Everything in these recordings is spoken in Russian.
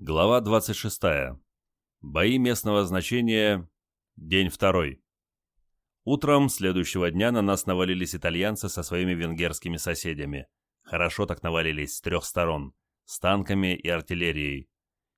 Глава 26. Бои местного значения. День второй. Утром следующего дня на нас навалились итальянцы со своими венгерскими соседями. Хорошо так навалились с трех сторон, с танками и артиллерией.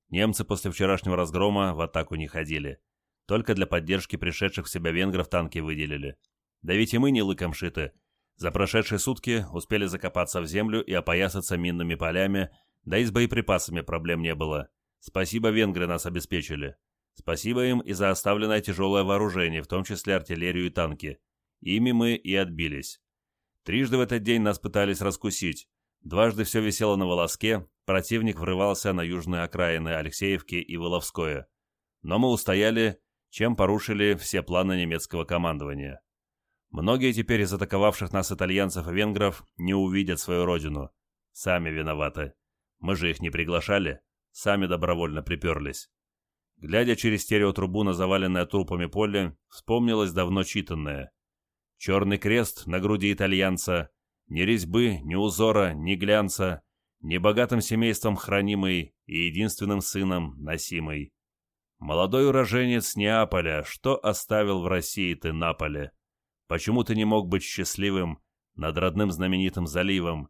Немцы после вчерашнего разгрома в атаку не ходили. Только для поддержки пришедших в себя венгров танки выделили. Да ведь и мы не лыком шиты. За прошедшие сутки успели закопаться в землю и опоясаться минными полями, да и с боеприпасами проблем не было. Спасибо, венгры нас обеспечили. Спасибо им и за оставленное тяжелое вооружение, в том числе артиллерию и танки. Ими мы и отбились. Трижды в этот день нас пытались раскусить. Дважды все висело на волоске, противник врывался на южные окраины Алексеевки и Воловское. Но мы устояли, чем порушили все планы немецкого командования. Многие теперь из атаковавших нас итальянцев и венгров не увидят свою родину. Сами виноваты. Мы же их не приглашали, сами добровольно приперлись. Глядя через стереотрубу на заваленное трупами поле, вспомнилось давно читанное. Черный крест на груди итальянца, ни резьбы, ни узора, ни глянца, ни богатым семейством хранимый и единственным сыном носимый. Молодой уроженец Неаполя, что оставил в России ты Наполе? Почему ты не мог быть счастливым над родным знаменитым заливом,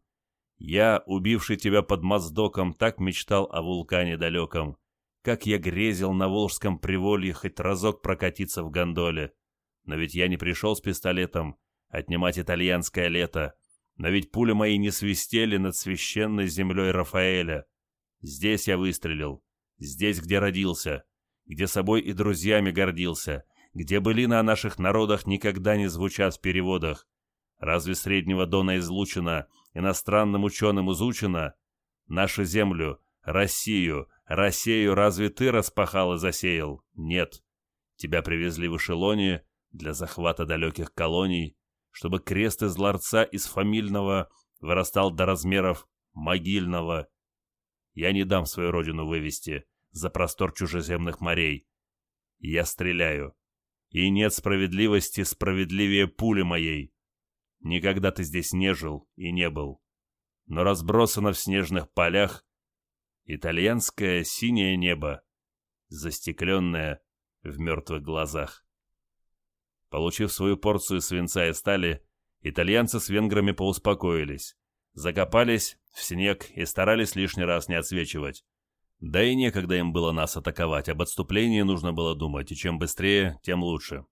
я, убивший тебя под Моздоком, так мечтал о вулкане далеком. Как я грезил на Волжском приволье хоть разок прокатиться в гондоле. Но ведь я не пришел с пистолетом отнимать итальянское лето. Но ведь пули мои не свистели над священной землей Рафаэля. Здесь я выстрелил. Здесь, где родился. Где собой и друзьями гордился. Где былины о наших народах никогда не звучат в переводах. Разве Среднего Дона излучено иностранным ученым изучено, нашу землю, Россию, Россию разве ты распахал и засеял? Нет. Тебя привезли в эшелоне для захвата далеких колоний, чтобы крест из ларца из фамильного вырастал до размеров могильного. Я не дам свою родину вывести за простор чужеземных морей. Я стреляю. И нет справедливости справедливее пули моей. Никогда ты здесь не жил и не был. Но разбросано в снежных полях итальянское синее небо, застекленное в мертвых глазах. Получив свою порцию свинца и стали, итальянцы с венграми поуспокоились, закопались в снег и старались лишний раз не отсвечивать. Да и некогда им было нас атаковать, об отступлении нужно было думать, и чем быстрее, тем лучше.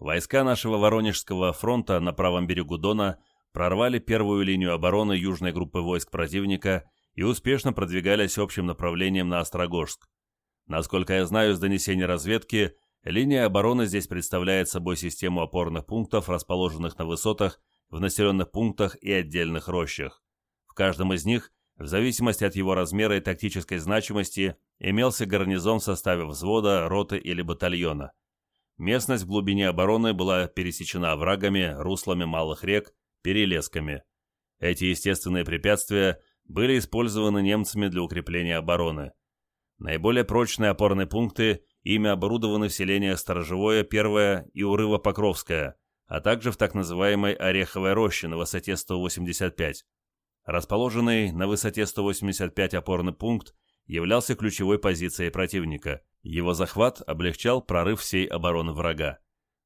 Войска нашего Воронежского фронта на правом берегу Дона прорвали первую линию обороны южной группы войск противника и успешно продвигались общим направлением на Острогожск. Насколько я знаю из донесений разведки, линия обороны здесь представляет собой систему опорных пунктов, расположенных на высотах, в населенных пунктах и отдельных рощах. В каждом из них, в зависимости от его размера и тактической значимости, имелся гарнизон в составе взвода, роты или батальона. Местность в глубине обороны была пересечена врагами, руслами малых рек, перелесками. Эти естественные препятствия были использованы немцами для укрепления обороны. Наиболее прочные опорные пункты ими оборудованы в селениях Сторожевое, Первое и Урыво-Покровское, а также в так называемой Ореховой роще на высоте 185. Расположенный на высоте 185 опорный пункт являлся ключевой позицией противника – его захват облегчал прорыв всей обороны врага.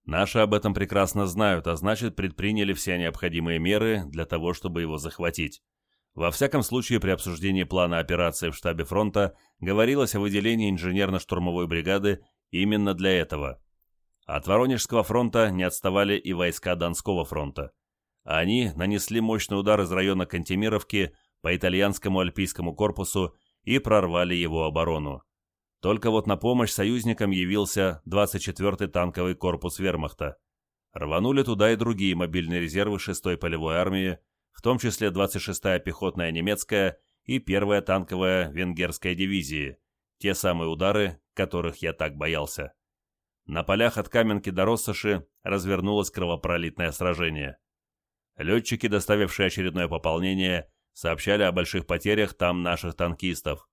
Наши об этом прекрасно знают, а значит предприняли все необходимые меры для того, чтобы его захватить. Во всяком случае, при обсуждении плана операции в штабе фронта говорилось о выделении инженерно-штурмовой бригады именно для этого. От Воронежского фронта не отставали и войска Донского фронта. Они нанесли мощный удар из района Кантемировки по итальянскому альпийскому корпусу и прорвали его оборону. Только вот на помощь союзникам явился 24-й танковый корпус вермахта. Рванули туда и другие мобильные резервы 6-й полевой армии, в том числе 26-я пехотная немецкая и 1-я танковая венгерская дивизии, те самые удары, которых я так боялся. На полях от Каменки до Россоши развернулось кровопролитное сражение. Летчики, доставившие очередное пополнение, сообщали о больших потерях там наших танкистов.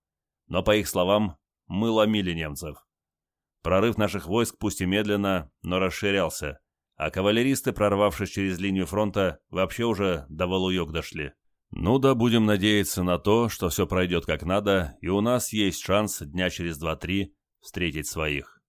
Но, по их словам, мы ломили немцев. Прорыв наших войск пусть и медленно, но расширялся, а кавалеристы, прорвавшись через линию фронта, вообще уже до Валуёк дошли. Ну да, будем надеяться на то, что все пройдет как надо, и у нас есть шанс дня через два-три встретить своих.